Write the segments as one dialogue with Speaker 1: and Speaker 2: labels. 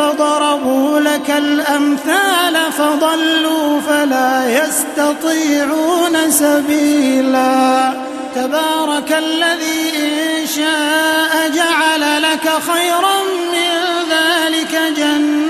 Speaker 1: انظر كيف ضربوا لك الأمثال فضلوا فلا يستطيعون سبيلا. تبارك الذي إن شاء جعل لك خيرا من ذلك جنات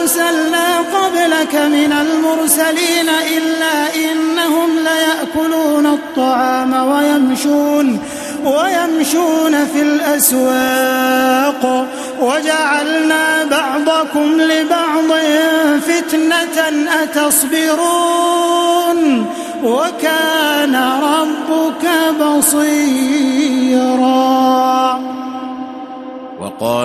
Speaker 1: أرسلنا قبلك من المرسلين إلا إنهم ليأكلون الطعام ويمشون ويمشون في الأسواق. وجعلنا بعضكم لبعض فتنة أتصبرون. وكان ربك بصيرا.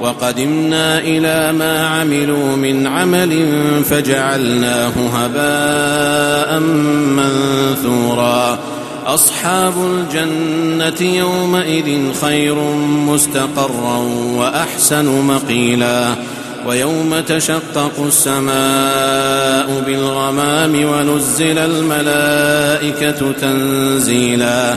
Speaker 2: وقدمنا إلى ما عملوا من عمل فجعلناه هباء منثورا. أصحاب الجنة يومئذ خير مستقرا وأحسن مقيلا. ويوم تشقق السماء بالغمام ونزل الملائكة تنزيلا.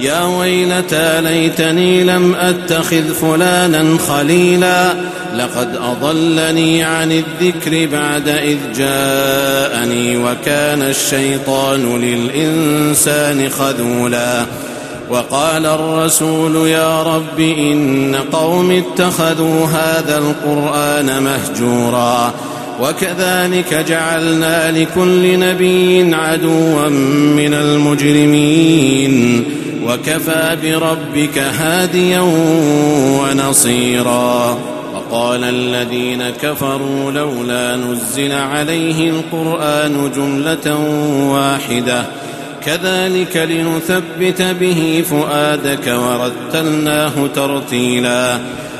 Speaker 2: يا ويلتى ليتني لم أتخذ فلانا خليلا لقد أضلني عن الذكر بعد إذ جاءني وكان الشيطان للإنسان خذولا. وقال الرسول يا رب إن قوم اتخذوا هذا القرآن مهجورا وكذلك جعلنا لكل نبي عدوا من المجرمين. وكفى بربك هاديا ونصيرا. وقال الذين كفروا لولا نزل عليه القرآن جملة واحدة. كذلك لنثبت به فؤادك ورتلناه ترتيلا.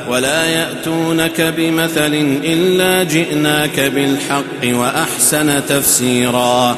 Speaker 2: ولا يأتونك بمثل إلا جئناك بالحق وأحسن تفسيرا.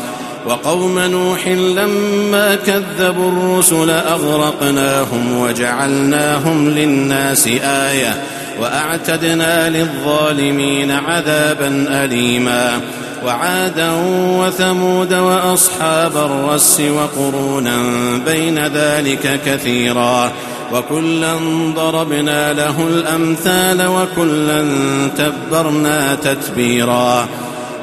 Speaker 2: وقوم نوح لما كذبوا الرسل أغرقناهم وجعلناهم للناس آية وأعتدنا للظالمين عذابا أليما وعادا وثمود وأصحاب الرس وقرونا بين ذلك كثيرا وكلا ضربنا له الأمثال وكلا تبرنا تتبيرا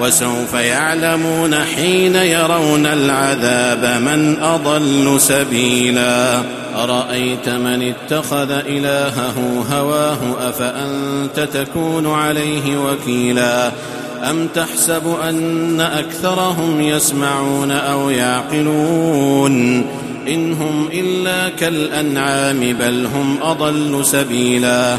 Speaker 2: وسوف يعلمون حين يرون العذاب من أضل سبيلا. أرأيت من اتخذ إلهه هواه أفأنت تكون عليه وكيلا؟ أم تحسب أن أكثرهم يسمعون أو يعقلون؟ إن هم إلا كالأنعام بل هم أضل سبيلا.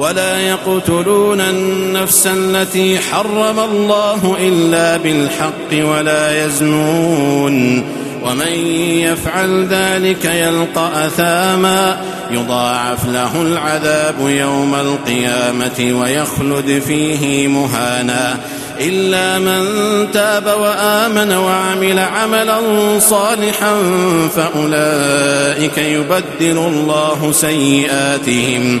Speaker 2: ولا يقتلون النفس التي حرم الله إلا بالحق ولا يزنون. ومن يفعل ذلك يلقى أثاما. يضاعف له العذاب يوم القيامة ويخلد فيه مهانا. إلا من تاب وآمن وعمل عملا صالحا فأولئك يبدل الله سيئاتهم.